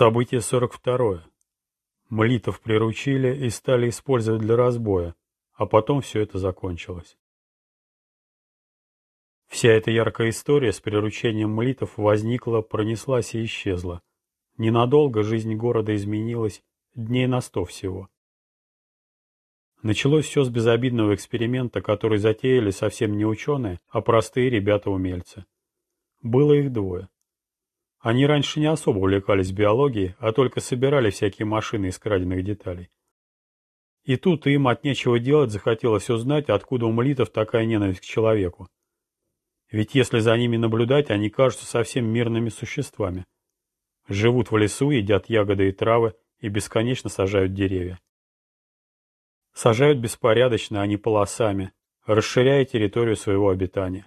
Событие 42. Млитов приручили и стали использовать для разбоя, а потом все это закончилось. Вся эта яркая история с приручением млитов возникла, пронеслась и исчезла. Ненадолго жизнь города изменилась, дней на сто всего. Началось все с безобидного эксперимента, который затеяли совсем не ученые, а простые ребята-умельцы. Было их двое. Они раньше не особо увлекались биологией, а только собирали всякие машины из краденных деталей. И тут им от нечего делать захотелось узнать, откуда у молитов такая ненависть к человеку. Ведь если за ними наблюдать, они кажутся совсем мирными существами. Живут в лесу, едят ягоды и травы и бесконечно сажают деревья. Сажают беспорядочно, а не полосами, расширяя территорию своего обитания.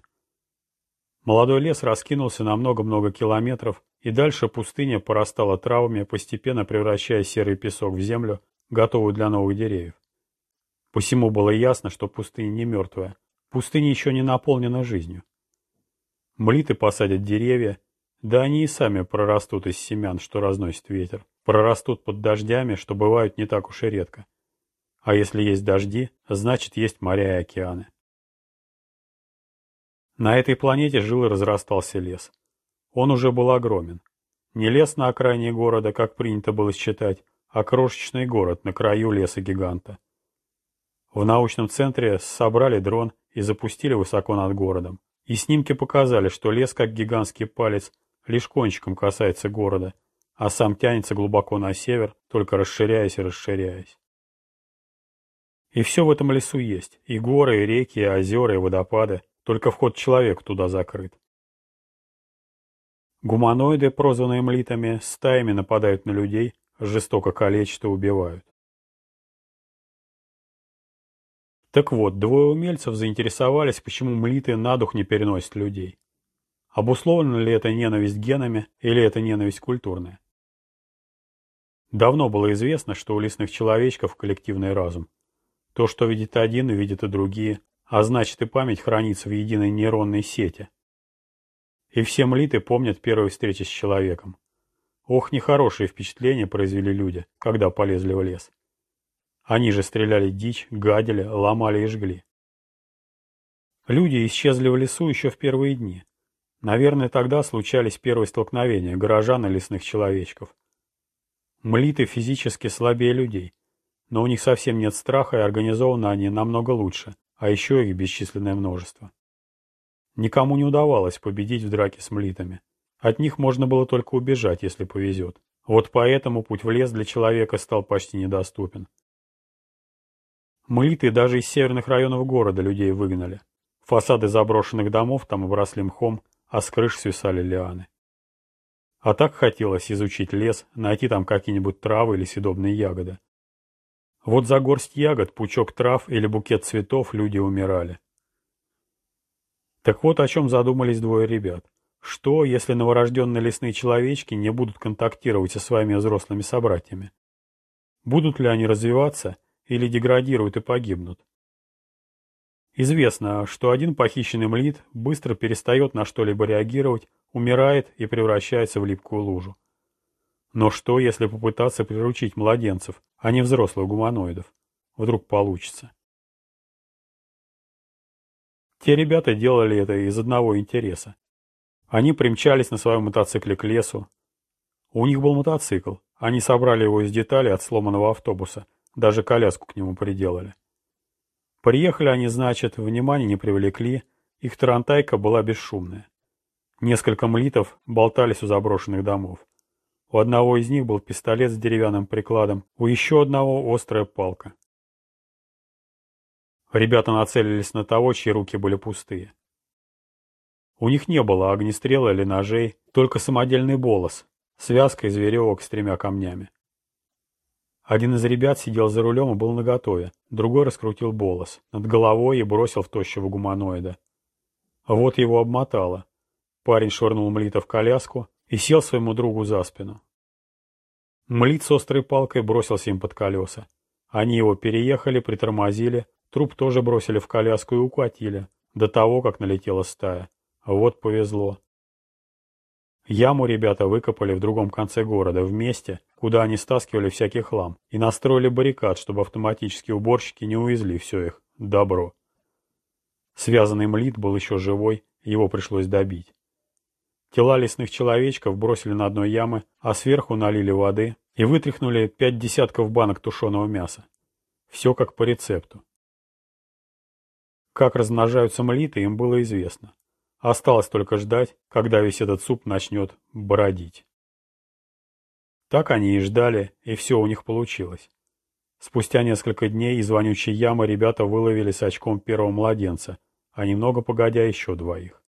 Молодой лес раскинулся на много-много километров, и дальше пустыня порастала травами, постепенно превращая серый песок в землю, готовую для новых деревьев. Посему было ясно, что пустыня не мертвая. Пустыня еще не наполнена жизнью. Млиты посадят деревья, да они и сами прорастут из семян, что разносит ветер. Прорастут под дождями, что бывают не так уж и редко. А если есть дожди, значит есть моря и океаны. На этой планете жил и разрастался лес. Он уже был огромен. Не лес на окраине города, как принято было считать, а крошечный город на краю леса-гиганта. В научном центре собрали дрон и запустили высоко над городом. И снимки показали, что лес, как гигантский палец, лишь кончиком касается города, а сам тянется глубоко на север, только расширяясь и расширяясь. И все в этом лесу есть, и горы, и реки, и озера, и водопады, только вход человек туда закрыт. Гуманоиды, прозванные млитами, стаями нападают на людей, жестоко калечат и убивают. Так вот, двое умельцев заинтересовались, почему млиты на дух не переносят людей. Обусловлена ли это ненависть генами или это ненависть культурная? Давно было известно, что у лесных человечков коллективный разум. То, что видит один, увидят и другие, а значит и память хранится в единой нейронной сети. И все млиты помнят первую встречу с человеком. Ох, нехорошие впечатления произвели люди, когда полезли в лес. Они же стреляли дичь, гадили, ломали и жгли. Люди исчезли в лесу еще в первые дни. Наверное, тогда случались первые столкновения горожан и лесных человечков. Млиты физически слабее людей, но у них совсем нет страха и организованы они намного лучше, а еще их бесчисленное множество. Никому не удавалось победить в драке с млитами. От них можно было только убежать, если повезет. Вот поэтому путь в лес для человека стал почти недоступен. Млиты даже из северных районов города людей выгнали. Фасады заброшенных домов там обросли мхом, а с крыш свисали лианы. А так хотелось изучить лес, найти там какие-нибудь травы или съедобные ягоды. Вот за горсть ягод, пучок трав или букет цветов люди умирали. Так вот о чем задумались двое ребят. Что, если новорожденные лесные человечки не будут контактировать со своими взрослыми собратьями? Будут ли они развиваться или деградируют и погибнут? Известно, что один похищенный млит быстро перестает на что-либо реагировать, умирает и превращается в липкую лужу. Но что, если попытаться приручить младенцев, а не взрослых гуманоидов? Вдруг получится. Те ребята делали это из одного интереса. Они примчались на своем мотоцикле к лесу. У них был мотоцикл. Они собрали его из деталей от сломанного автобуса. Даже коляску к нему приделали. Приехали они, значит, внимания не привлекли. Их тарантайка была бесшумная. Несколько млитов болтались у заброшенных домов. У одного из них был пистолет с деревянным прикладом, у еще одного острая палка. Ребята нацелились на того, чьи руки были пустые. У них не было огнестрела или ножей, только самодельный болос, связка из веревок с тремя камнями. Один из ребят сидел за рулем и был наготове, другой раскрутил болос над головой и бросил в тощего гуманоида. Вот его обмотало. Парень швырнул Млита в коляску, и сел своему другу за спину. Млит с острой палкой бросился им под колеса. Они его переехали, притормозили, труп тоже бросили в коляску и укатили, до того, как налетела стая. Вот повезло. Яму ребята выкопали в другом конце города, в месте, куда они стаскивали всякий хлам, и настроили баррикад, чтобы автоматические уборщики не увезли все их добро. Связанный млит был еще живой, его пришлось добить. Тела лесных человечков бросили на дно ямы, а сверху налили воды и вытряхнули пять десятков банок тушеного мяса. Все как по рецепту. Как размножаются млиты, им было известно. Осталось только ждать, когда весь этот суп начнет бродить. Так они и ждали, и все у них получилось. Спустя несколько дней из вонючей ямы ребята выловили с очком первого младенца, а немного погодя еще двоих.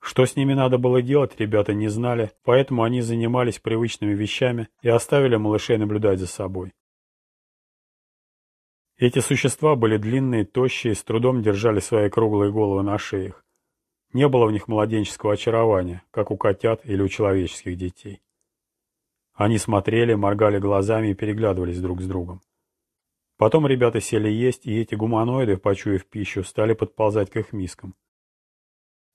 Что с ними надо было делать, ребята не знали, поэтому они занимались привычными вещами и оставили малышей наблюдать за собой. Эти существа были длинные, тощие, с трудом держали свои круглые головы на шеях. Не было в них младенческого очарования, как у котят или у человеческих детей. Они смотрели, моргали глазами и переглядывались друг с другом. Потом ребята сели есть, и эти гуманоиды, почуяв пищу, стали подползать к их мискам.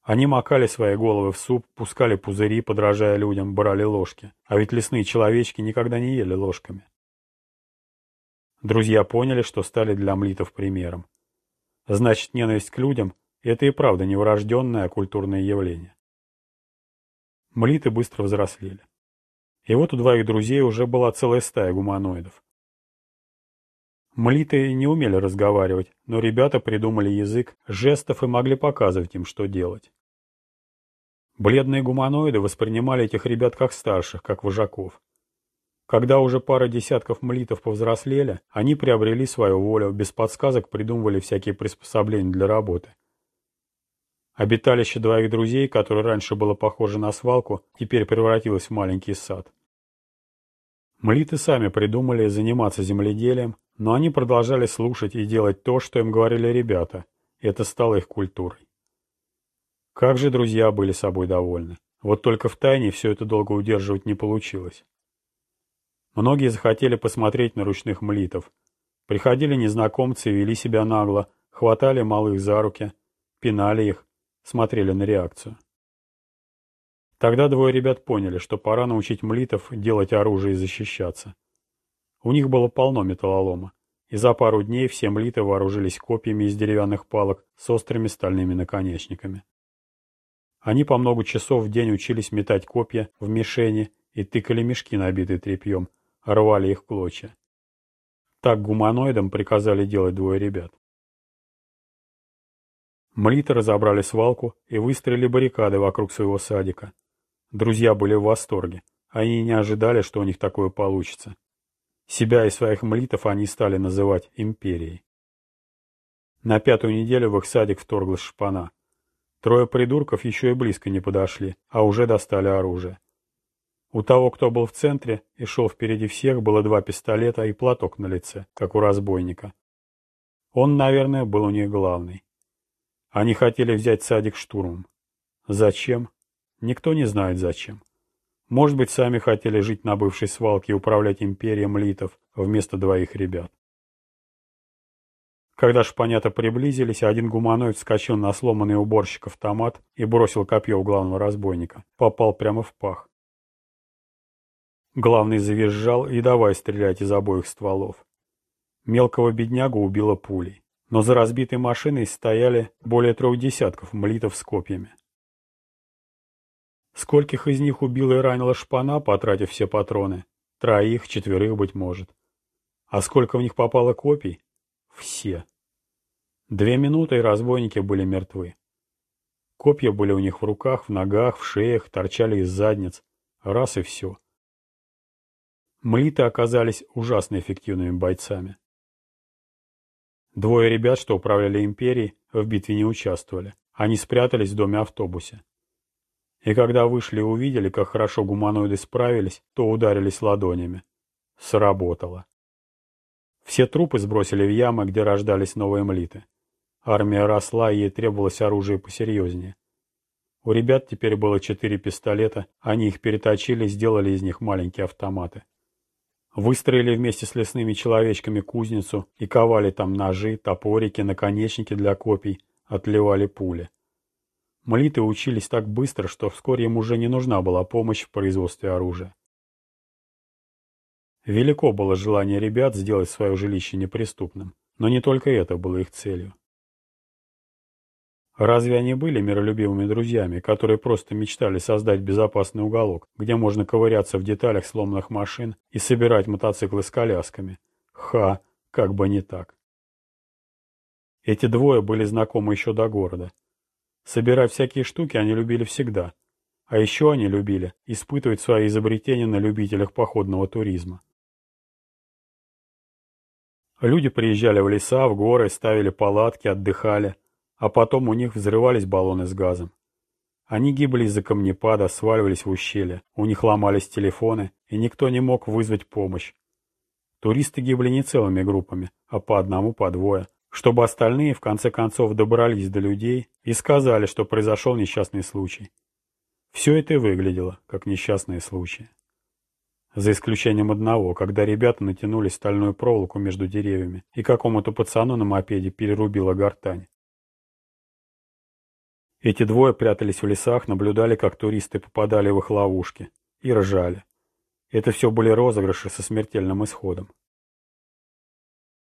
Они макали свои головы в суп, пускали пузыри, подражая людям, брали ложки. А ведь лесные человечки никогда не ели ложками. Друзья поняли, что стали для млитов примером. Значит, ненависть к людям – это и правда не врожденное, а культурное явление. Млиты быстро взрослели. И вот у двоих друзей уже была целая стая гуманоидов. Млиты не умели разговаривать, но ребята придумали язык жестов и могли показывать им, что делать. Бледные гуманоиды воспринимали этих ребят как старших, как вожаков. Когда уже пара десятков млитов повзрослели, они приобрели свою волю, без подсказок придумывали всякие приспособления для работы. Обиталище двоих друзей, которое раньше было похоже на свалку, теперь превратилось в маленький сад. Млиты сами придумали заниматься земледелием, но они продолжали слушать и делать то, что им говорили ребята. Это стало их культурой. Как же друзья были собой довольны. Вот только в тайне все это долго удерживать не получилось. Многие захотели посмотреть на ручных млитов. Приходили незнакомцы вели себя нагло, хватали малых за руки, пинали их, смотрели на реакцию. Тогда двое ребят поняли, что пора научить млитов делать оружие и защищаться. У них было полно металлолома, и за пару дней все млиты вооружились копьями из деревянных палок с острыми стальными наконечниками. Они по много часов в день учились метать копья в мишени и тыкали мешки, набитые тряпьем, рвали их клочья. Так гуманоидам приказали делать двое ребят. Млиты разобрали свалку и выстроили баррикады вокруг своего садика. Друзья были в восторге. Они не ожидали, что у них такое получится. Себя и своих млитов они стали называть империей. На пятую неделю в их садик вторглась шпана. Трое придурков еще и близко не подошли, а уже достали оружие. У того, кто был в центре и шел впереди всех, было два пистолета и платок на лице, как у разбойника. Он, наверное, был у них главный. Они хотели взять садик штурмом. Зачем? Никто не знает зачем. Может быть, сами хотели жить на бывшей свалке и управлять империей литов вместо двоих ребят. Когда шпанята приблизились, один гуманоид вскочил на сломанный уборщик автомат и бросил копье в главного разбойника. Попал прямо в пах. Главный завизжал и давай стрелять из обоих стволов. Мелкого беднягу убило пулей, но за разбитой машиной стояли более трех десятков млитов с копьями. Скольких из них убила и ранила шпана, потратив все патроны? Троих, четверых, быть может. А сколько в них попало копий? Все. Две минуты, и разбойники были мертвы. Копья были у них в руках, в ногах, в шеях, торчали из задниц. Раз и все. Млиты оказались ужасно эффективными бойцами. Двое ребят, что управляли империей, в битве не участвовали. Они спрятались в доме-автобусе. И когда вышли и увидели, как хорошо гуманоиды справились, то ударились ладонями. Сработало. Все трупы сбросили в ямы, где рождались новые млиты. Армия росла, ей требовалось оружие посерьезнее. У ребят теперь было четыре пистолета, они их переточили, сделали из них маленькие автоматы. Выстроили вместе с лесными человечками кузницу и ковали там ножи, топорики, наконечники для копий, отливали пули. Молиты учились так быстро, что вскоре им уже не нужна была помощь в производстве оружия. Велико было желание ребят сделать свое жилище неприступным, но не только это было их целью. Разве они были миролюбивыми друзьями, которые просто мечтали создать безопасный уголок, где можно ковыряться в деталях сломанных машин и собирать мотоциклы с колясками? Ха, как бы не так. Эти двое были знакомы еще до города. Собирать всякие штуки они любили всегда. А еще они любили испытывать свои изобретения на любителях походного туризма. Люди приезжали в леса, в горы, ставили палатки, отдыхали, а потом у них взрывались баллоны с газом. Они гибли из-за камнепада, сваливались в ущелье, у них ломались телефоны, и никто не мог вызвать помощь. Туристы гибли не целыми группами, а по одному, по двое, чтобы остальные в конце концов добрались до людей и сказали, что произошел несчастный случай. Все это выглядело, как несчастные случаи. За исключением одного, когда ребята натянули стальную проволоку между деревьями и какому-то пацану на мопеде перерубило гортань. Эти двое прятались в лесах, наблюдали, как туристы попадали в их ловушки, и ржали. Это все были розыгрыши со смертельным исходом.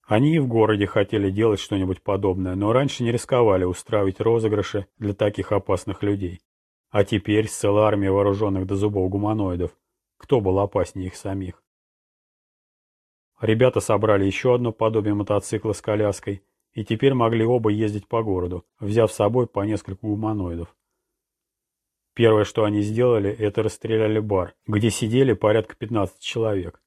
Они и в городе хотели делать что-нибудь подобное, но раньше не рисковали устраивать розыгрыши для таких опасных людей. А теперь с целой армией вооруженных до зубов гуманоидов. Кто был опаснее их самих? Ребята собрали еще одно подобие мотоцикла с коляской и теперь могли оба ездить по городу, взяв с собой по нескольку гуманоидов. Первое, что они сделали, это расстреляли бар, где сидели порядка 15 человек.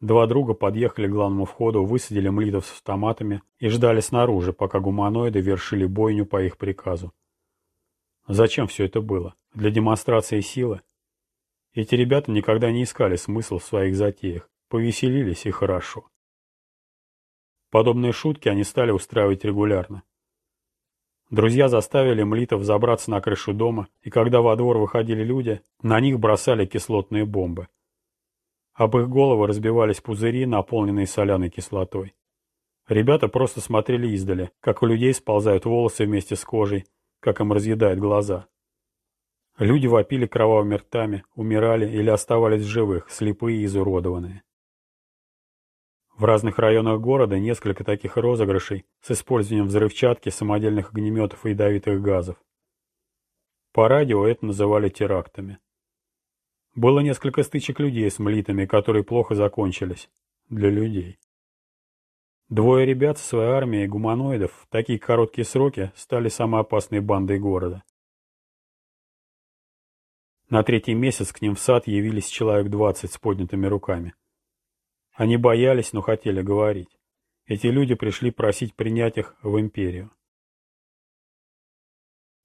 Два друга подъехали к главному входу, высадили млитов с автоматами и ждали снаружи, пока гуманоиды вершили бойню по их приказу. Зачем все это было? Для демонстрации силы? Эти ребята никогда не искали смысл в своих затеях, повеселились и хорошо. Подобные шутки они стали устраивать регулярно. Друзья заставили млитов забраться на крышу дома, и когда во двор выходили люди, на них бросали кислотные бомбы. Об их головы разбивались пузыри, наполненные соляной кислотой. Ребята просто смотрели издали, как у людей сползают волосы вместе с кожей, как им разъедают глаза. Люди вопили кровавыми ртами, умирали или оставались живых, слепые и изуродованные. В разных районах города несколько таких розыгрышей с использованием взрывчатки, самодельных огнеметов и ядовитых газов. По радио это называли терактами. Было несколько стычек людей с млитами, которые плохо закончились. Для людей. Двое ребят со своей армией гуманоидов в такие короткие сроки стали самой опасной бандой города. На третий месяц к ним в сад явились человек двадцать с поднятыми руками. Они боялись, но хотели говорить. Эти люди пришли просить принять их в империю.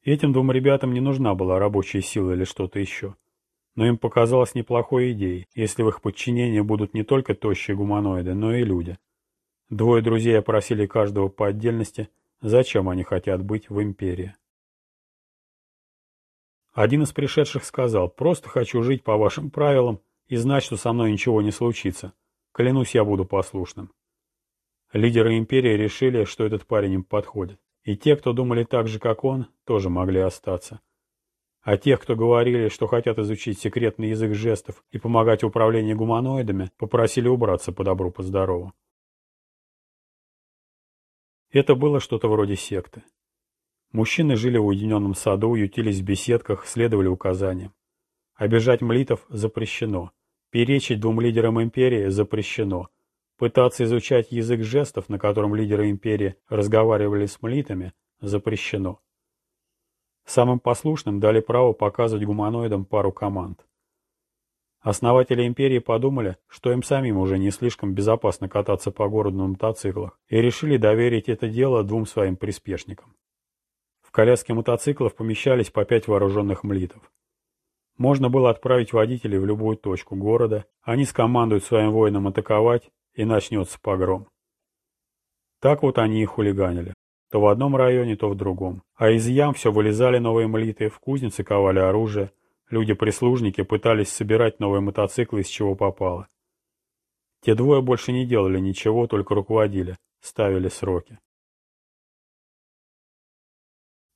Этим двум ребятам не нужна была рабочая сила или что-то еще. Но им показалось неплохой идеей, если в их подчинении будут не только тощие гуманоиды, но и люди. Двое друзей опросили каждого по отдельности, зачем они хотят быть в империи. Один из пришедших сказал, просто хочу жить по вашим правилам и знать, что со мной ничего не случится. Клянусь, я буду послушным. Лидеры империи решили, что этот парень им подходит. И те, кто думали так же, как он, тоже могли остаться. А тех, кто говорили, что хотят изучить секретный язык жестов и помогать в управлении гуманоидами, попросили убраться по добру, по здорову. Это было что-то вроде секты. Мужчины жили в уединенном саду, ютились в беседках, следовали указаниям. Обижать млитов запрещено. Перечить двум лидерам империи запрещено. Пытаться изучать язык жестов, на котором лидеры империи разговаривали с млитами, запрещено. Самым послушным дали право показывать гуманоидам пару команд. Основатели империи подумали, что им самим уже не слишком безопасно кататься по городу на мотоциклах, и решили доверить это дело двум своим приспешникам. В коляске мотоциклов помещались по пять вооруженных млитов. Можно было отправить водителей в любую точку города, они скомандуют своим воинам атаковать, и начнется погром. Так вот они и хулиганили. То в одном районе, то в другом. А из ям все вылезали новые молиты, в кузнице ковали оружие, люди-прислужники пытались собирать новые мотоциклы, из чего попало. Те двое больше не делали ничего, только руководили, ставили сроки.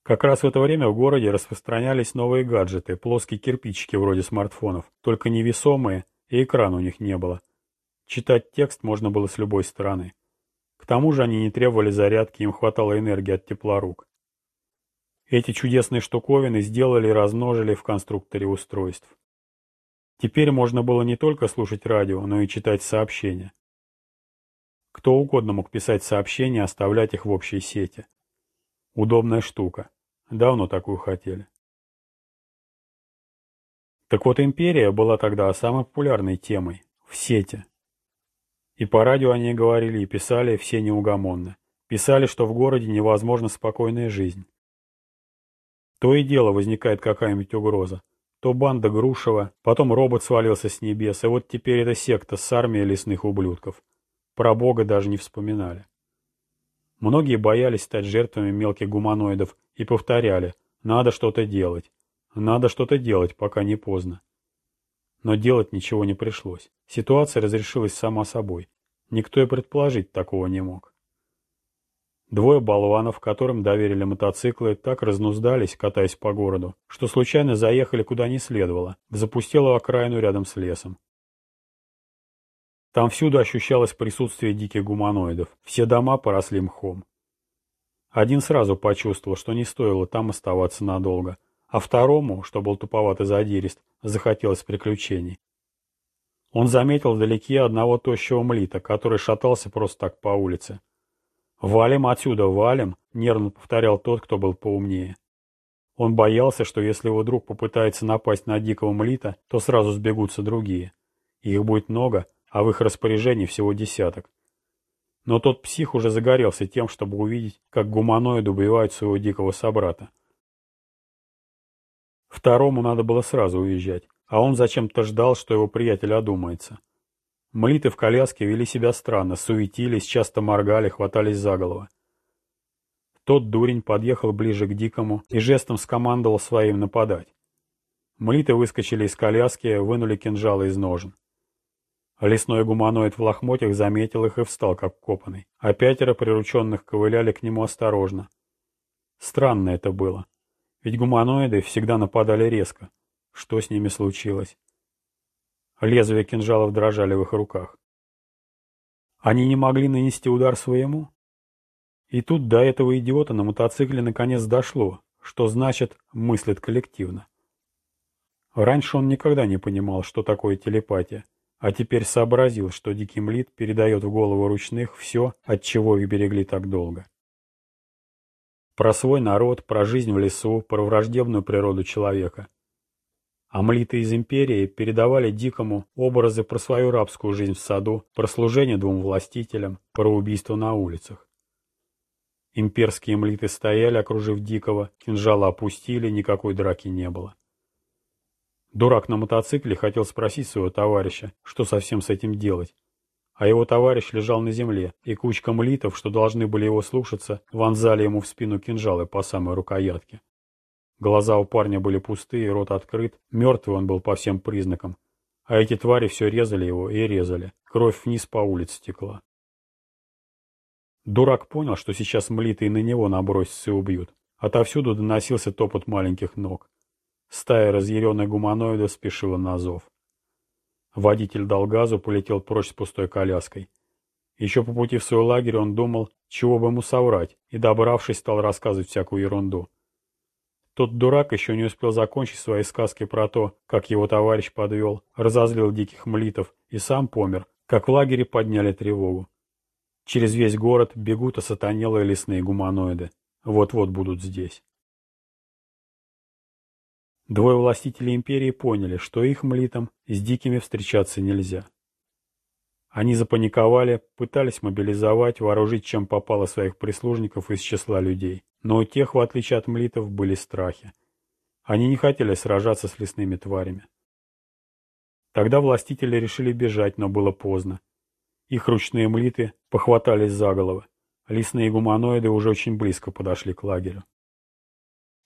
Как раз в это время в городе распространялись новые гаджеты, плоские кирпичики вроде смартфонов, только невесомые, и экрана у них не было. Читать текст можно было с любой стороны. Тому же они не требовали зарядки, им хватало энергии от тепла рук. Эти чудесные штуковины сделали и размножили в конструкторе устройств. Теперь можно было не только слушать радио, но и читать сообщения. Кто угодно мог писать сообщения, оставлять их в общей сети. Удобная штука. Давно такую хотели. Так вот, империя была тогда самой популярной темой в сети. И по радио они говорили и писали все неугомонно. Писали, что в городе невозможна спокойная жизнь. То и дело возникает какая-нибудь угроза. То банда Грушева, потом робот свалился с небес, и вот теперь эта секта с армией лесных ублюдков. Про Бога даже не вспоминали. Многие боялись стать жертвами мелких гуманоидов и повторяли «надо что-то делать, надо что-то делать, пока не поздно». Но делать ничего не пришлось. Ситуация разрешилась сама собой. Никто и предположить такого не мог. Двое болванов, которым доверили мотоциклы, так разнуздались, катаясь по городу, что случайно заехали куда не следовало, в запустелую окраину рядом с лесом. Там всюду ощущалось присутствие диких гуманоидов. Все дома поросли мхом. Один сразу почувствовал, что не стоило там оставаться надолго, а второму, что был туповатый задирист, захотелось приключений. Он заметил вдалеке одного тощего млита, который шатался просто так по улице. «Валим отсюда, валим!» — нервно повторял тот, кто был поумнее. Он боялся, что если его друг попытается напасть на дикого млита, то сразу сбегутся другие. Их будет много, а в их распоряжении всего десяток. Но тот псих уже загорелся тем, чтобы увидеть, как гуманоиды убивают своего дикого собрата. Второму надо было сразу уезжать, а он зачем-то ждал, что его приятель одумается. Млиты в коляске вели себя странно, суетились, часто моргали, хватались за голову. Тот дурень подъехал ближе к дикому и жестом скомандовал своим нападать. Млиты выскочили из коляски, вынули кинжалы из ножен. Лесной гуманоид в лохмотьях заметил их и встал, как копанный, а пятеро прирученных ковыляли к нему осторожно. Странно это было, ведь гуманоиды всегда нападали резко. Что с ними случилось? Лезвия кинжалов дрожали в их руках. Они не могли нанести удар своему? И тут до этого идиота на мотоцикле наконец дошло, что значит мыслит коллективно. Раньше он никогда не понимал, что такое телепатия. А теперь сообразил, что Дикий Млит передает в голову ручных все, от чего их берегли так долго. Про свой народ, про жизнь в лесу, про враждебную природу человека. А млиты из империи передавали Дикому образы про свою рабскую жизнь в саду, про служение двум властителям, про убийство на улицах. Имперские млиты стояли, окружив Дикого, кинжала опустили, никакой драки не было. Дурак на мотоцикле хотел спросить своего товарища, что совсем с этим делать. А его товарищ лежал на земле, и кучка млитов, что должны были его слушаться, вонзали ему в спину кинжалы по самой рукоятке. Глаза у парня были пустые, рот открыт, мертвый он был по всем признакам. А эти твари все резали его и резали, кровь вниз по улице текла. Дурак понял, что сейчас млиты и на него набросятся и убьют. Отовсюду доносился топот маленьких ног. Стая разъяренных гуманоидов спешила на зов. Водитель дал газу, полетел прочь с пустой коляской. Еще по пути в свой лагерь он думал, чего бы ему соврать, и, добравшись, стал рассказывать всякую ерунду. Тот дурак еще не успел закончить свои сказки про то, как его товарищ подвел, разозлил диких млитов и сам помер, как в лагере подняли тревогу. Через весь город бегут осатанелые лесные гуманоиды. Вот-вот будут здесь. Двое властителей империи поняли, что их млитам с дикими встречаться нельзя. Они запаниковали, пытались мобилизовать, вооружить чем попало своих прислужников из числа людей. Но у тех, в отличие от млитов, были страхи. Они не хотели сражаться с лесными тварями. Тогда властители решили бежать, но было поздно. Их ручные млиты похватались за головы. Лесные гуманоиды уже очень близко подошли к лагерю.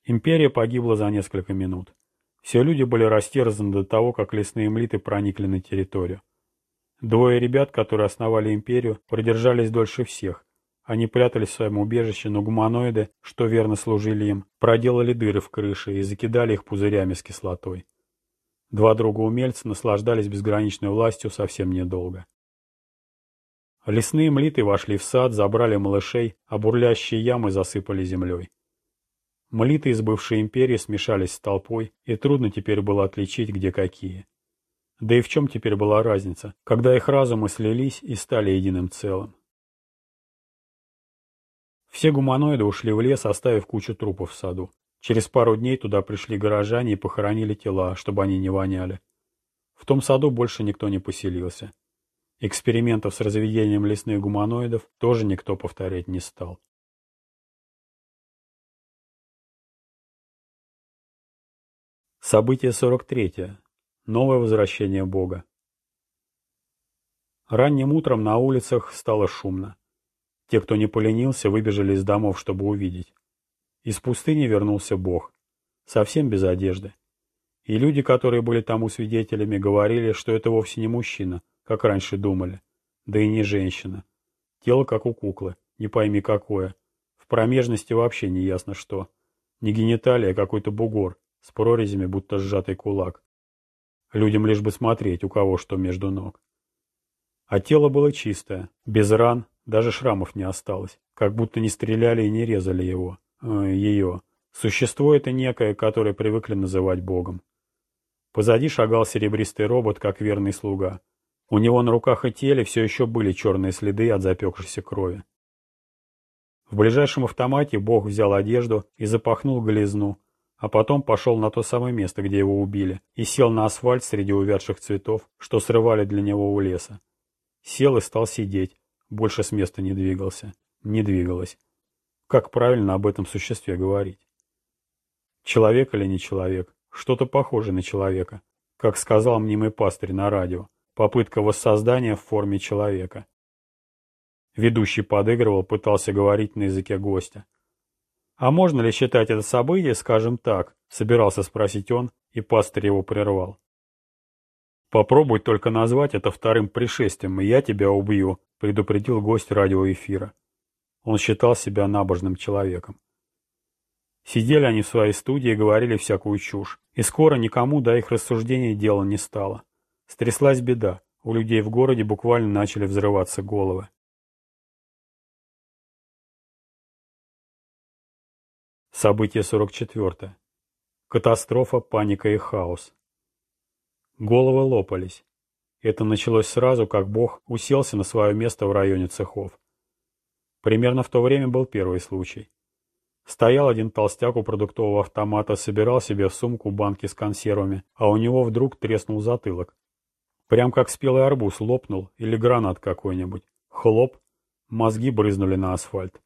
Империя погибла за несколько минут. Все люди были растерзаны до того, как лесные млиты проникли на территорию. Двое ребят, которые основали империю, продержались дольше всех, Они прятались в своем убежище, но гуманоиды, что верно служили им, проделали дыры в крыше и закидали их пузырями с кислотой. Два друга-умельца наслаждались безграничной властью совсем недолго. Лесные млиты вошли в сад, забрали малышей, а бурлящие ямы засыпали землей. Млиты из бывшей империи смешались с толпой, и трудно теперь было отличить, где какие. Да и в чем теперь была разница, когда их разумы слились и стали единым целым. Все гуманоиды ушли в лес, оставив кучу трупов в саду. Через пару дней туда пришли горожане и похоронили тела, чтобы они не воняли. В том саду больше никто не поселился. Экспериментов с разведением лесных гуманоидов тоже никто повторять не стал. Событие 43. Новое возвращение Бога. Ранним утром на улицах стало шумно. Те, кто не поленился, выбежали из домов, чтобы увидеть. Из пустыни вернулся Бог. Совсем без одежды. И люди, которые были тому свидетелями, говорили, что это вовсе не мужчина, как раньше думали. Да и не женщина. Тело как у куклы, не пойми какое. В промежности вообще не ясно что. Не гениталия, а какой-то бугор, с прорезями, будто сжатый кулак. Людям лишь бы смотреть, у кого что между ног. А тело было чистое, без ран, даже шрамов не осталось, как будто не стреляли и не резали его, э, ее. Существо это некое, которое привыкли называть Богом. Позади шагал серебристый робот, как верный слуга. У него на руках и теле все еще были черные следы от запекшейся крови. В ближайшем автомате Бог взял одежду и запахнул голизну, а потом пошел на то самое место, где его убили, и сел на асфальт среди увядших цветов, что срывали для него у леса. Сел и стал сидеть, больше с места не двигался. Не двигалось. Как правильно об этом существе говорить? Человек или не человек? Что-то похоже на человека, как сказал мнимый пастырь на радио. Попытка воссоздания в форме человека. Ведущий подыгрывал, пытался говорить на языке гостя. «А можно ли считать это событие, скажем так?» — собирался спросить он, и пастырь его прервал. «Попробуй только назвать это вторым пришествием, и я тебя убью», — предупредил гость радиоэфира. Он считал себя набожным человеком. Сидели они в своей студии и говорили всякую чушь, и скоро никому до их рассуждений дела не стало. Стряслась беда. У людей в городе буквально начали взрываться головы. Событие 44. Катастрофа, паника и хаос. Головы лопались. Это началось сразу, как Бог уселся на свое место в районе цехов. Примерно в то время был первый случай. Стоял один толстяк у продуктового автомата, собирал себе в сумку банки с консервами, а у него вдруг треснул затылок. Прям как спелый арбуз лопнул или гранат какой-нибудь. Хлоп, мозги брызнули на асфальт.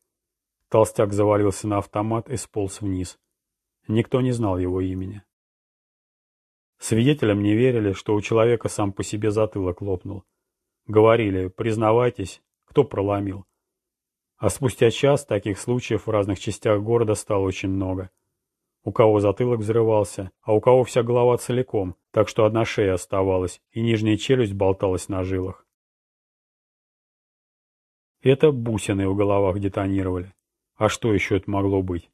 Толстяк завалился на автомат и сполз вниз. Никто не знал его имени. Свидетелям не верили, что у человека сам по себе затылок лопнул. Говорили, признавайтесь, кто проломил. А спустя час таких случаев в разных частях города стало очень много. У кого затылок взрывался, а у кого вся голова целиком, так что одна шея оставалась, и нижняя челюсть болталась на жилах. Это бусины в головах детонировали. А что еще это могло быть?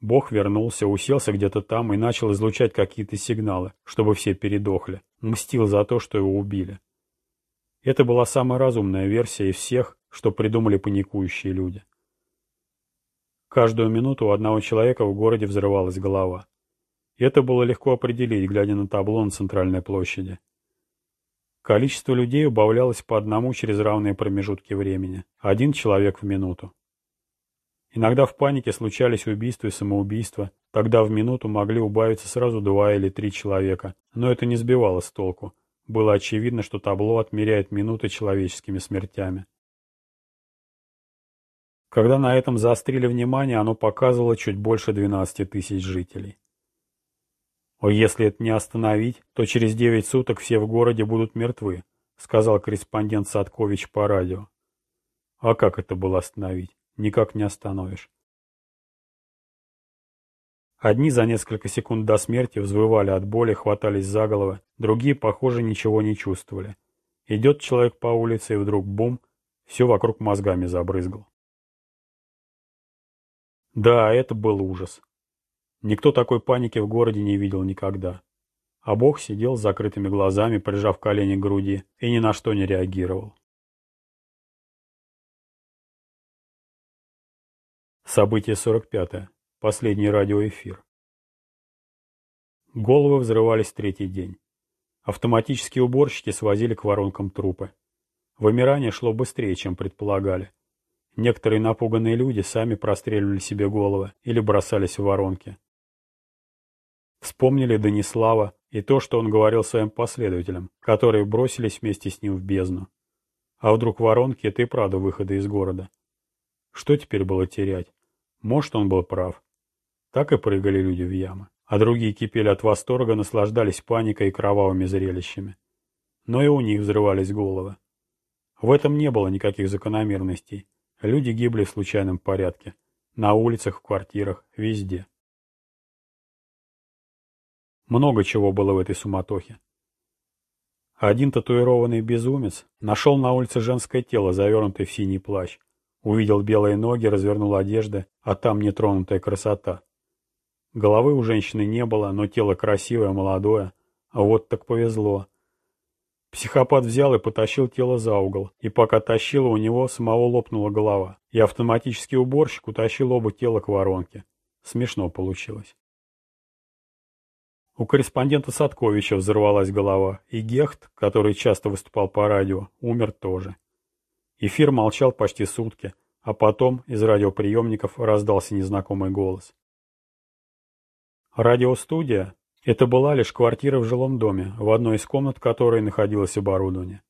Бог вернулся, уселся где-то там и начал излучать какие-то сигналы, чтобы все передохли. Мстил за то, что его убили. Это была самая разумная версия из всех, что придумали паникующие люди. Каждую минуту у одного человека в городе взрывалась голова. Это было легко определить, глядя на табло на центральной площади. Количество людей убавлялось по одному через равные промежутки времени. Один человек в минуту. Иногда в панике случались убийства и самоубийства. Тогда в минуту могли убавиться сразу два или три человека. Но это не сбивало с толку. Было очевидно, что табло отмеряет минуты человеческими смертями. Когда на этом заострили внимание, оно показывало чуть больше 12 тысяч жителей. «О, если это не остановить, то через 9 суток все в городе будут мертвы», сказал корреспондент Садкович по радио. А как это было остановить? Никак не остановишь. Одни за несколько секунд до смерти взвывали от боли, хватались за головы, другие, похоже, ничего не чувствовали. Идет человек по улице, и вдруг бум, все вокруг мозгами забрызгал. Да, это был ужас. Никто такой паники в городе не видел никогда. А Бог сидел с закрытыми глазами, прижав колени к груди, и ни на что не реагировал. Событие 45. -е. Последний радиоэфир. Головы взрывались третий день. Автоматические уборщики свозили к воронкам трупы. Вымирание шло быстрее, чем предполагали. Некоторые напуганные люди сами простреливали себе головы или бросались в воронки. Вспомнили Данислава и то, что он говорил своим последователям, которые бросились вместе с ним в бездну. А вдруг воронки — это и правда выхода из города? Что теперь было терять? Может, он был прав. Так и прыгали люди в ямы. А другие кипели от восторга, наслаждались паникой и кровавыми зрелищами. Но и у них взрывались головы. В этом не было никаких закономерностей. Люди гибли в случайном порядке. На улицах, в квартирах, везде. Много чего было в этой суматохе. Один татуированный безумец нашел на улице женское тело, завернутое в синий плащ. Увидел белые ноги, развернул одежды, а там нетронутая красота. Головы у женщины не было, но тело красивое, молодое. А вот так повезло. Психопат взял и потащил тело за угол, и пока тащил, у него самого лопнула голова, и автоматический уборщик утащил оба тела к воронке. Смешно получилось. У корреспондента Садковича взорвалась голова, и Гехт, который часто выступал по радио, умер тоже. Эфир молчал почти сутки, а потом из радиоприемников раздался незнакомый голос. Радиостудия это была лишь квартира в жилом доме, в одной из комнат которой находилось оборудование.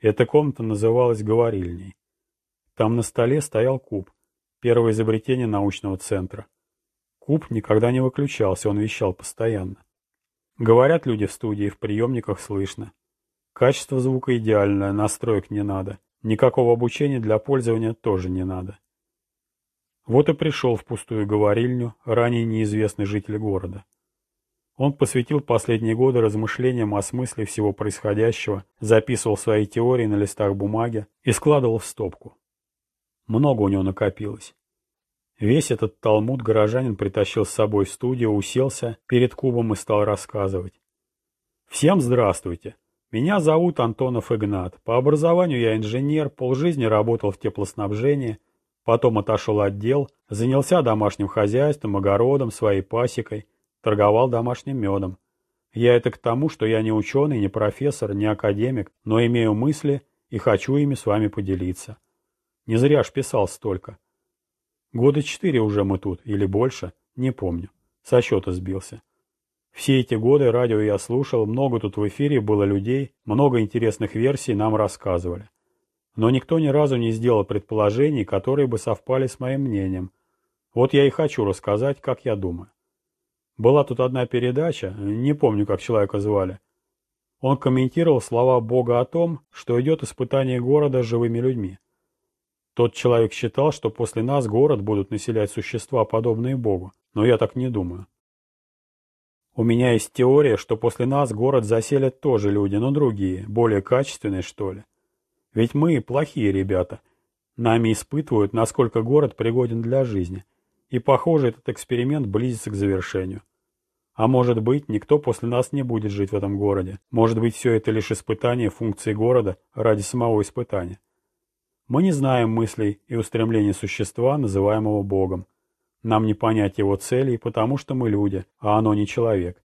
Эта комната называлась говорильней. Там на столе стоял куб, первое изобретение научного центра. Куб никогда не выключался, он вещал постоянно. Говорят люди в студии, в приемниках слышно. Качество звука идеальное, настроек не надо. Никакого обучения для пользования тоже не надо. Вот и пришел в пустую говорильню ранее неизвестный житель города. Он посвятил последние годы размышлениям о смысле всего происходящего, записывал свои теории на листах бумаги и складывал в стопку. Много у него накопилось. Весь этот талмуд горожанин притащил с собой в студию, уселся перед кубом и стал рассказывать. «Всем здравствуйте! Меня зовут Антонов Игнат. По образованию я инженер, полжизни работал в теплоснабжении, потом отошел от дел, занялся домашним хозяйством, огородом, своей пасекой – торговал домашним медом. Я это к тому, что я не ученый, не профессор, не академик, но имею мысли и хочу ими с вами поделиться. Не зря ж писал столько. Года четыре уже мы тут, или больше, не помню. Со счета сбился. Все эти годы радио я слушал, много тут в эфире было людей, много интересных версий нам рассказывали. Но никто ни разу не сделал предположений, которые бы совпали с моим мнением. Вот я и хочу рассказать, как я думаю. Была тут одна передача, не помню, как человека звали. Он комментировал слова Бога о том, что идет испытание города живыми людьми. Тот человек считал, что после нас город будут населять существа, подобные Богу, но я так не думаю. У меня есть теория, что после нас город заселят тоже люди, но другие, более качественные, что ли. Ведь мы плохие ребята. Нами испытывают, насколько город пригоден для жизни. И, похоже, этот эксперимент близится к завершению. А может быть, никто после нас не будет жить в этом городе. Может быть, все это лишь испытание функции города ради самого испытания. Мы не знаем мыслей и устремлений существа, называемого Богом. Нам не понять его целей, потому что мы люди, а оно не человек.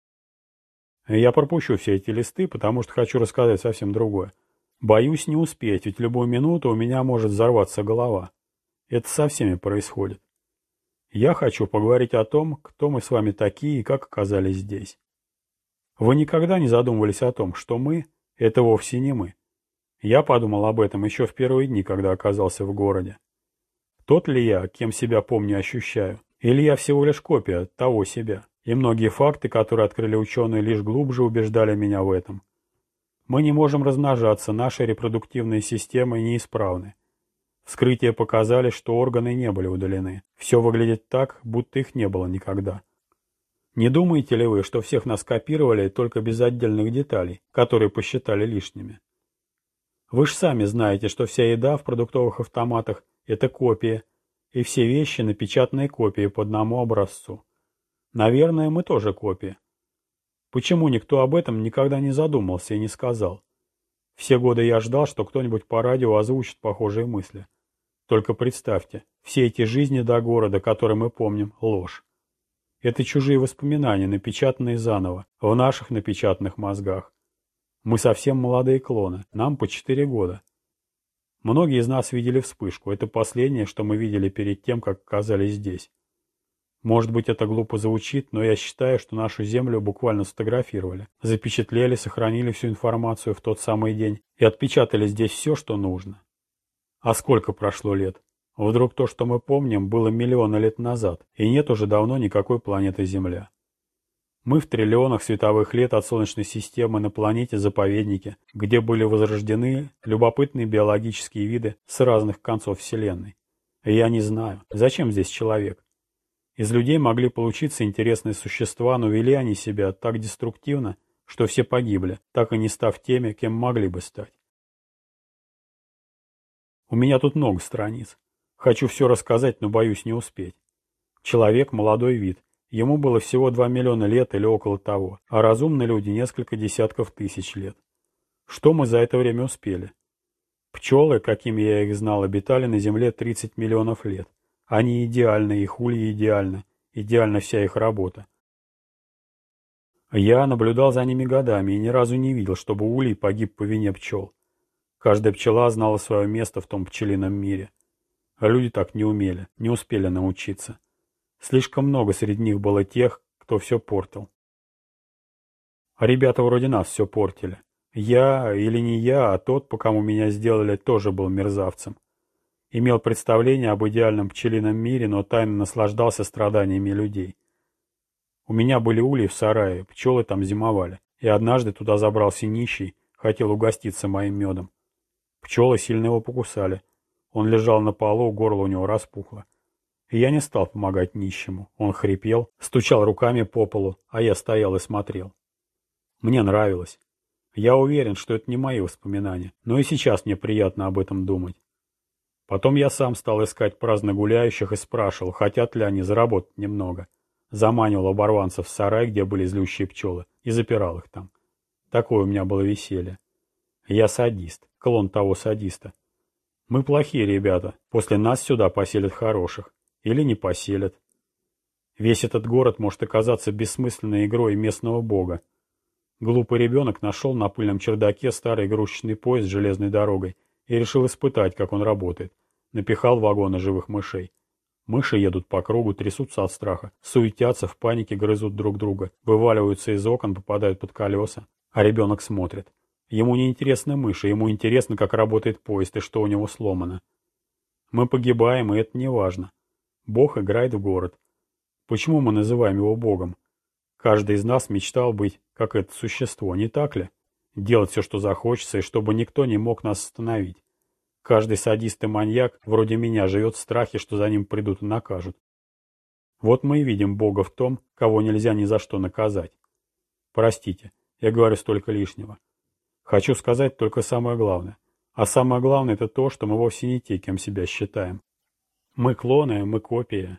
Я пропущу все эти листы, потому что хочу рассказать совсем другое. Боюсь не успеть, ведь любую минуту у меня может взорваться голова. Это со всеми происходит. Я хочу поговорить о том, кто мы с вами такие и как оказались здесь. Вы никогда не задумывались о том, что мы – это вовсе не мы. Я подумал об этом еще в первые дни, когда оказался в городе. Тот ли я, кем себя помню ощущаю, или я всего лишь копия того себя? И многие факты, которые открыли ученые, лишь глубже убеждали меня в этом. Мы не можем размножаться, наши репродуктивные системы неисправны. Вскрытия показали, что органы не были удалены. Все выглядит так, будто их не было никогда. Не думаете ли вы, что всех нас копировали только без отдельных деталей, которые посчитали лишними? Вы же сами знаете, что вся еда в продуктовых автоматах – это копия, И все вещи напечатанные копии по одному образцу. Наверное, мы тоже копии. Почему никто об этом никогда не задумался и не сказал? Все годы я ждал, что кто-нибудь по радио озвучит похожие мысли. Только представьте, все эти жизни до города, которые мы помним, ложь. Это чужие воспоминания, напечатанные заново, в наших напечатанных мозгах. Мы совсем молодые клоны, нам по четыре года. Многие из нас видели вспышку, это последнее, что мы видели перед тем, как оказались здесь. Может быть, это глупо звучит, но я считаю, что нашу Землю буквально сфотографировали, запечатлели, сохранили всю информацию в тот самый день и отпечатали здесь все, что нужно. А сколько прошло лет? Вдруг то, что мы помним, было миллионы лет назад, и нет уже давно никакой планеты Земля. Мы в триллионах световых лет от Солнечной системы на планете-заповеднике, где были возрождены любопытные биологические виды с разных концов Вселенной. И я не знаю, зачем здесь человек? Из людей могли получиться интересные существа, но вели они себя так деструктивно, что все погибли, так и не став теми, кем могли бы стать. У меня тут много страниц. Хочу все рассказать, но боюсь не успеть. Человек – молодой вид. Ему было всего 2 миллиона лет или около того, а разумные люди – несколько десятков тысяч лет. Что мы за это время успели? Пчелы, какими я их знал, обитали на Земле 30 миллионов лет. Они идеальны, их ульи идеальны. Идеальна вся их работа. Я наблюдал за ними годами и ни разу не видел, чтобы улей погиб по вине пчел. Каждая пчела знала свое место в том пчелином мире. А люди так не умели, не успели научиться. Слишком много среди них было тех, кто все портил. А ребята вроде нас все портили. Я, или не я, а тот, по кому меня сделали, тоже был мерзавцем. Имел представление об идеальном пчелином мире, но тайно наслаждался страданиями людей. У меня были ульи в сарае, пчелы там зимовали, и однажды туда забрался нищий, хотел угоститься моим медом. Пчелы сильно его покусали. Он лежал на полу, горло у него распухло. Я не стал помогать нищему. Он хрипел, стучал руками по полу, а я стоял и смотрел. Мне нравилось. Я уверен, что это не мои воспоминания, но и сейчас мне приятно об этом думать. Потом я сам стал искать праздно и спрашивал, хотят ли они заработать немного. Заманивал оборванцев в сарай, где были злющие пчелы, и запирал их там. Такое у меня было веселье. Я садист, клон того садиста. Мы плохие ребята, после нас сюда поселят хороших. Или не поселят. Весь этот город может оказаться бессмысленной игрой местного бога. Глупый ребенок нашел на пыльном чердаке старый игрушечный поезд с железной дорогой и решил испытать, как он работает. Напихал вагоны живых мышей. Мыши едут по кругу, трясутся от страха, суетятся, в панике грызут друг друга, вываливаются из окон, попадают под колеса. А ребенок смотрит. Ему не интересны мыши, ему интересно, как работает поезд и что у него сломано. Мы погибаем, и это не важно. Бог играет в город. Почему мы называем его Богом? Каждый из нас мечтал быть, как это существо, не так ли? делать все, что захочется, и чтобы никто не мог нас остановить. Каждый садист и маньяк, вроде меня, живет в страхе, что за ним придут и накажут. Вот мы и видим Бога в том, кого нельзя ни за что наказать. Простите, я говорю столько лишнего. Хочу сказать только самое главное. А самое главное это то, что мы вовсе не те, кем себя считаем. Мы клоны, мы копии.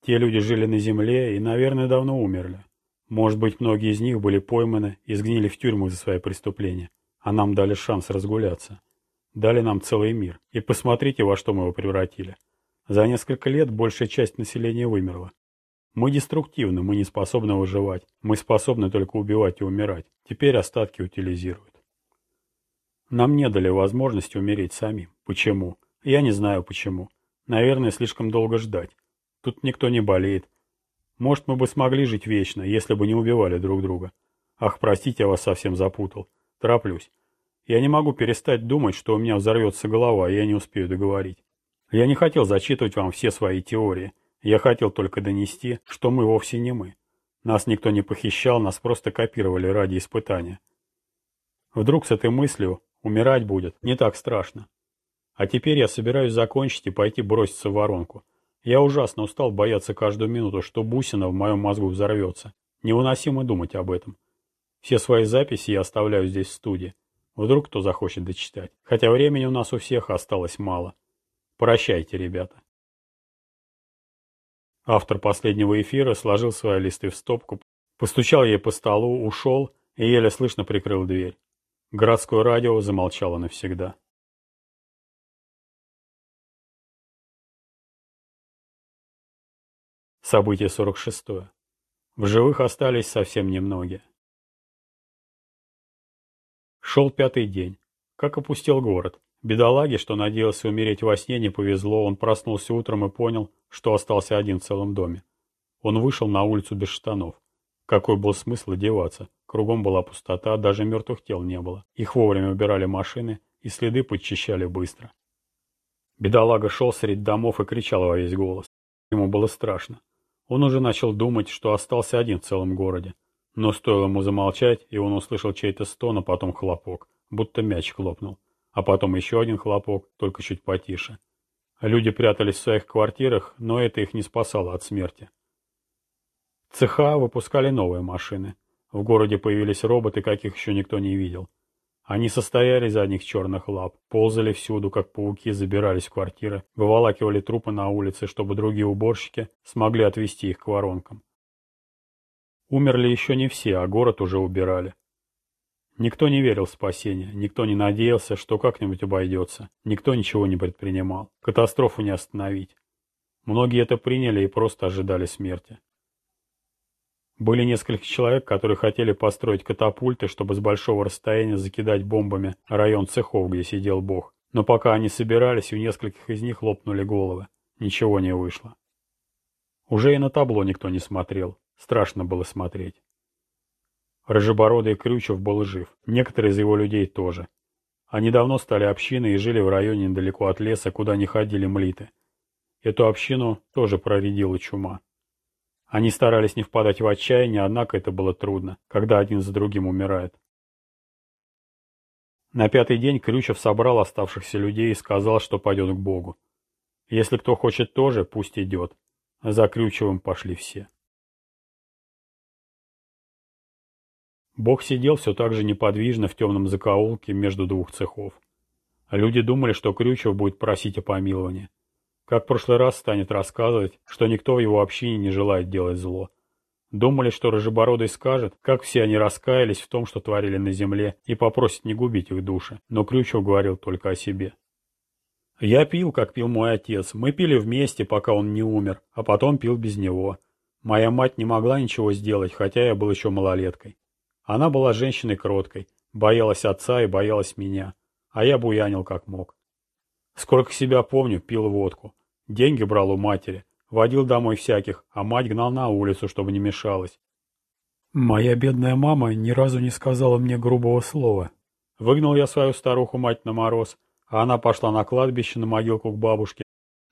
Те люди жили на Земле и, наверное, давно умерли. Может быть, многие из них были пойманы и сгнили в тюрьмах за свои преступления, а нам дали шанс разгуляться. Дали нам целый мир. И посмотрите, во что мы его превратили. За несколько лет большая часть населения вымерла. Мы деструктивны, мы не способны выживать. Мы способны только убивать и умирать. Теперь остатки утилизируют. Нам не дали возможности умереть самим. Почему? Я не знаю почему. Наверное, слишком долго ждать. Тут никто не болеет, может, мы бы смогли жить вечно, если бы не убивали друг друга. Ах, простите, я вас совсем запутал. Тороплюсь. Я не могу перестать думать, что у меня взорвется голова, и я не успею договорить. Я не хотел зачитывать вам все свои теории. Я хотел только донести, что мы вовсе не мы. Нас никто не похищал, нас просто копировали ради испытания. Вдруг с этой мыслью умирать будет не так страшно. А теперь я собираюсь закончить и пойти броситься в воронку. Я ужасно устал бояться каждую минуту, что бусина в моем мозгу взорвется. Невыносимо думать об этом. Все свои записи я оставляю здесь в студии. Вдруг кто захочет дочитать. Хотя времени у нас у всех осталось мало. Прощайте, ребята. Автор последнего эфира сложил свои листы в стопку, постучал ей по столу, ушел и еле слышно прикрыл дверь. Городское радио замолчало навсегда. Событие 46. В живых остались совсем немногие. Шел пятый день. Как опустил город. Бедолаге, что надеялся умереть во сне, не повезло. Он проснулся утром и понял, что остался один в целом доме. Он вышел на улицу без штанов. Какой был смысл одеваться? Кругом была пустота, даже мертвых тел не было. Их вовремя убирали машины, и следы подчищали быстро. Бедолага шел среди домов и кричал во весь голос. Ему было страшно. Он уже начал думать, что остался один в целом городе. Но стоило ему замолчать, и он услышал чей-то стон, а потом хлопок, будто мяч хлопнул. А потом еще один хлопок, только чуть потише. Люди прятались в своих квартирах, но это их не спасало от смерти. Цеха выпускали новые машины. В городе появились роботы, каких еще никто не видел. Они состояли из одних черных лап, ползали всюду, как пауки, забирались в квартиры, выволакивали трупы на улице, чтобы другие уборщики смогли отвезти их к воронкам. Умерли еще не все, а город уже убирали. Никто не верил в спасение, никто не надеялся, что как-нибудь обойдется, никто ничего не предпринимал, катастрофу не остановить. Многие это приняли и просто ожидали смерти. Были несколько человек, которые хотели построить катапульты, чтобы с большого расстояния закидать бомбами район цехов, где сидел бог. Но пока они собирались, у нескольких из них лопнули головы. Ничего не вышло. Уже и на табло никто не смотрел. Страшно было смотреть. Рыжебородый Крючев был жив, некоторые из его людей тоже. Они давно стали общиной и жили в районе недалеко от леса, куда не ходили млиты. Эту общину тоже проредила чума. Они старались не впадать в отчаяние, однако это было трудно, когда один за другим умирает. На пятый день Крючев собрал оставшихся людей и сказал, что пойдет к Богу. Если кто хочет тоже, пусть идет. За Крючевым пошли все. Бог сидел все так же неподвижно в темном закоулке между двух цехов. Люди думали, что Крючев будет просить о помиловании. Как в прошлый раз станет рассказывать, что никто в его общине не желает делать зло. Думали, что Рыжебородый скажет, как все они раскаялись в том, что творили на земле, и попросит не губить их души, но Крючев говорил только о себе. «Я пил, как пил мой отец. Мы пили вместе, пока он не умер, а потом пил без него. Моя мать не могла ничего сделать, хотя я был еще малолеткой. Она была женщиной кроткой, боялась отца и боялась меня, а я буянил как мог. Сколько себя помню, пил водку. Деньги брал у матери, водил домой всяких, а мать гнал на улицу, чтобы не мешалась. Моя бедная мама ни разу не сказала мне грубого слова. Выгнал я свою старуху-мать на мороз, а она пошла на кладбище на могилку к бабушке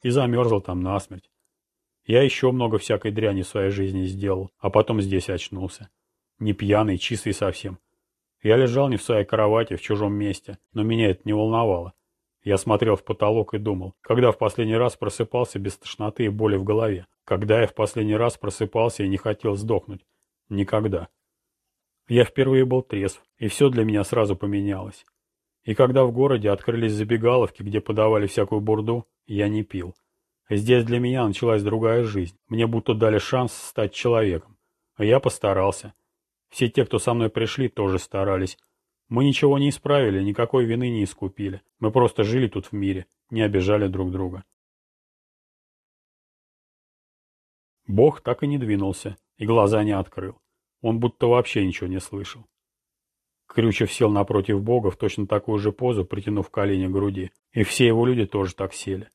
и замерзла там насмерть. Я еще много всякой дряни в своей жизни сделал, а потом здесь очнулся. Не пьяный, чистый совсем. Я лежал не в своей кровати, в чужом месте, но меня это не волновало. Я смотрел в потолок и думал, когда в последний раз просыпался без тошноты и боли в голове. Когда я в последний раз просыпался и не хотел сдохнуть. Никогда. Я впервые был трезв, и все для меня сразу поменялось. И когда в городе открылись забегаловки, где подавали всякую бурду, я не пил. Здесь для меня началась другая жизнь. Мне будто дали шанс стать человеком. А я постарался. Все те, кто со мной пришли, тоже старались. Мы ничего не исправили, никакой вины не искупили. Мы просто жили тут в мире, не обижали друг друга. Бог так и не двинулся, и глаза не открыл. Он будто вообще ничего не слышал. Крючев сел напротив Бога в точно такую же позу, притянув колени к груди, и все его люди тоже так сели.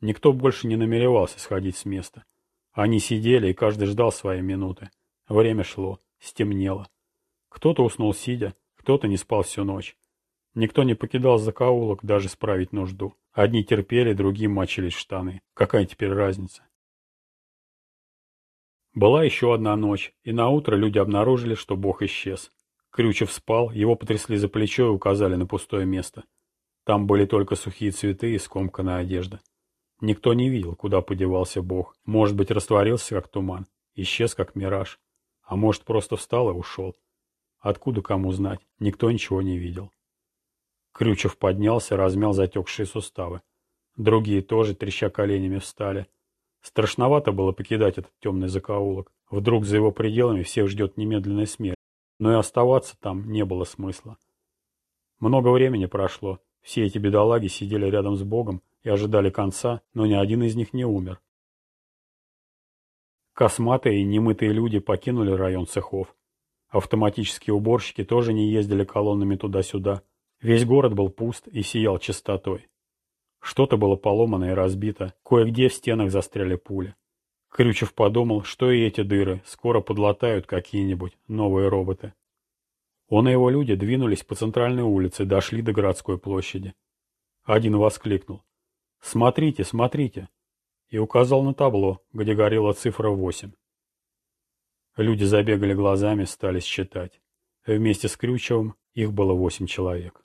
Никто больше не намеревался сходить с места. Они сидели, и каждый ждал своей минуты. Время шло. Стемнело. Кто-то уснул сидя, кто-то не спал всю ночь. Никто не покидал закоулок даже справить нужду. Одни терпели, другие мочились в штаны. Какая теперь разница? Была еще одна ночь, и на утро люди обнаружили, что Бог исчез. Крючев спал, его потрясли за плечо и указали на пустое место. Там были только сухие цветы и скомканная одежда. Никто не видел, куда подевался Бог. Может быть, растворился, как туман. Исчез, как мираж. А может, просто встал и ушел. Откуда кому знать? Никто ничего не видел. Крючев поднялся, размял затекшие суставы. Другие тоже, треща коленями, встали. Страшновато было покидать этот темный закоулок. Вдруг за его пределами всех ждет немедленная смерть. Но и оставаться там не было смысла. Много времени прошло. Все эти бедолаги сидели рядом с Богом и ожидали конца, но ни один из них не умер. Косматые и немытые люди покинули район цехов. Автоматические уборщики тоже не ездили колоннами туда-сюда. Весь город был пуст и сиял чистотой. Что-то было поломано и разбито, кое-где в стенах застряли пули. Крючев подумал, что и эти дыры скоро подлатают какие-нибудь новые роботы. Он и его люди двинулись по центральной улице, дошли до городской площади. Один воскликнул. «Смотрите, смотрите!» и указал на табло, где горела цифра 8. Люди забегали глазами, стали считать. Вместе с Крючевым их было восемь человек.